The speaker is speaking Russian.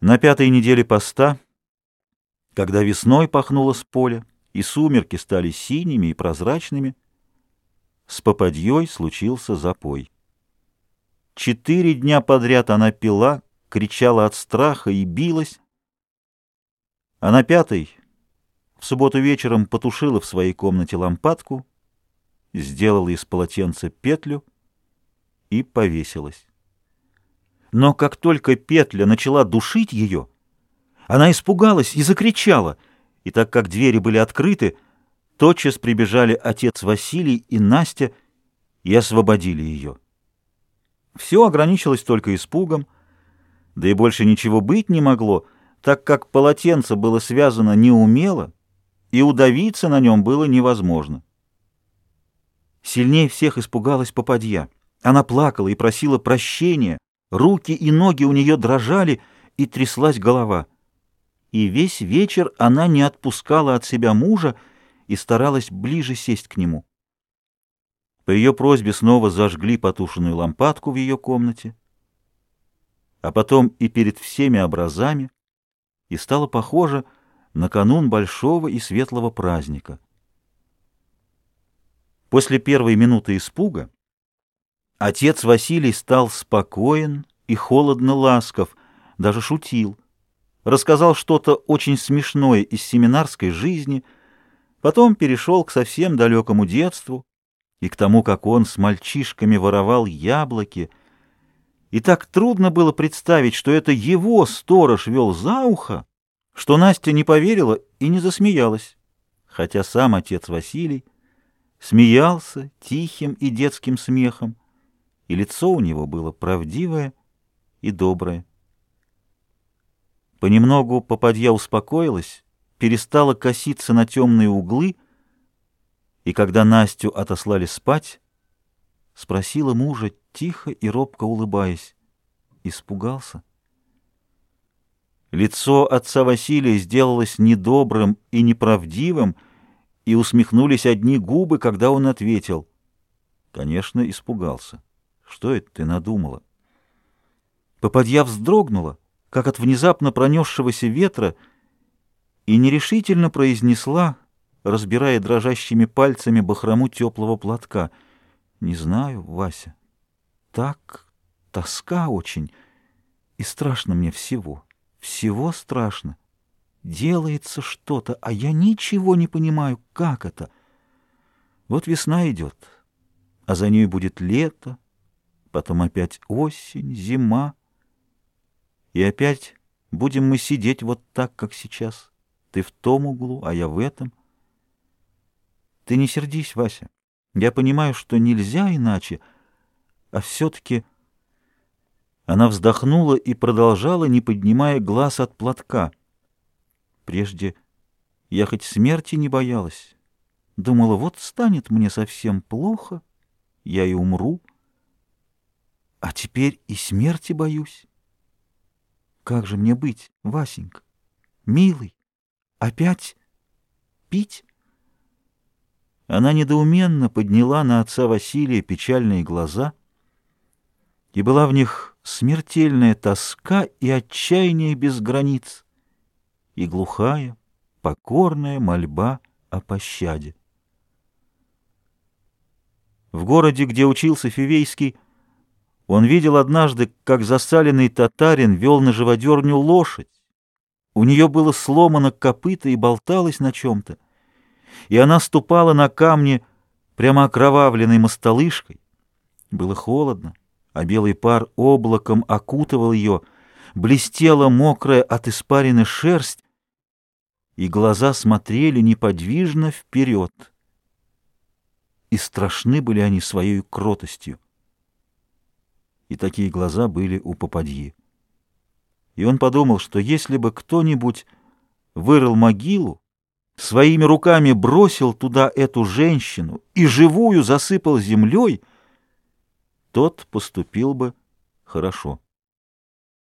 На пятой неделе поста, когда весной пахнуло с поля, и сумерки стали синими и прозрачными, с попадьей случился запой. Четыре дня подряд она пила, кричала от страха и билась, а на пятой в субботу вечером потушила в своей комнате лампадку, сделала из полотенца петлю и повесилась. Но как только петля начала душить ее, она испугалась и закричала, и так как двери были открыты, тотчас прибежали отец Василий и Настя и освободили ее. Все ограничилось только испугом, да и больше ничего быть не могло, так как полотенце было связано неумело, и удавиться на нем было невозможно. Сильнее всех испугалась попадья. Она плакала и просила прощения, Руки и ноги у нее дрожали, и тряслась голова. И весь вечер она не отпускала от себя мужа и старалась ближе сесть к нему. По ее просьбе снова зажгли потушенную лампадку в ее комнате, а потом и перед всеми образами, и стало похоже на канун большого и светлого праздника. После первой минуты испуга Отец Василий стал спокоен и холодно ласков, даже шутил. Рассказал что-то очень смешное из семинарской жизни, потом перешел к совсем далекому детству и к тому, как он с мальчишками воровал яблоки. И так трудно было представить, что это его сторож вел за ухо, что Настя не поверила и не засмеялась, хотя сам отец Василий смеялся тихим и детским смехом, и лицо у него было правдивое и доброе. Понемногу попадья успокоилась, перестала коситься на темные углы, и когда Настю отослали спать, спросила мужа, тихо и робко улыбаясь, испугался. Лицо отца Василия сделалось недобрым и неправдивым, и усмехнулись одни губы, когда он ответил. Конечно, испугался. Что это ты надумала? Попадья вздрогнула, как от внезапно пронесшегося ветра, и нерешительно произнесла, разбирая дрожащими пальцами бахрому теплого платка. «Не знаю, Вася. Так, тоска очень, и страшно мне всего. Всего страшно. Делается что-то, а я ничего не понимаю, как это. Вот весна идет, а за ней будет лето, потом опять осень, зима. И опять будем мы сидеть вот так, как сейчас. Ты в том углу, а я в этом. Ты не сердись, Вася. Я понимаю, что нельзя иначе, а все-таки... Она вздохнула и продолжала, не поднимая глаз от платка. Прежде я хоть смерти не боялась. Думала, вот станет мне совсем плохо, я и умру. А теперь и смерти боюсь. Как же мне быть, Васенька? Милый, опять пить? Она недоуменно подняла на отца Василия печальные глаза, и была в них смертельная тоска и отчаяние без границ, и глухая, покорная мольба о пощаде. В городе, где учился Фивейский, он видел однажды, как засаленный татарин вел на живодерню лошадь. У нее было сломано копыто и болталось на чем-то, и она ступала на камни прямо окровавленной мостолышкой. Было холодно, а белый пар облаком окутывал ее, блестела мокрая от испарины шерсть, и глаза смотрели неподвижно вперед. И страшны были они своей кротостью и такие глаза были у попадьи. И он подумал, что если бы кто-нибудь вырыл могилу, своими руками бросил туда эту женщину и живую засыпал землей, тот поступил бы хорошо.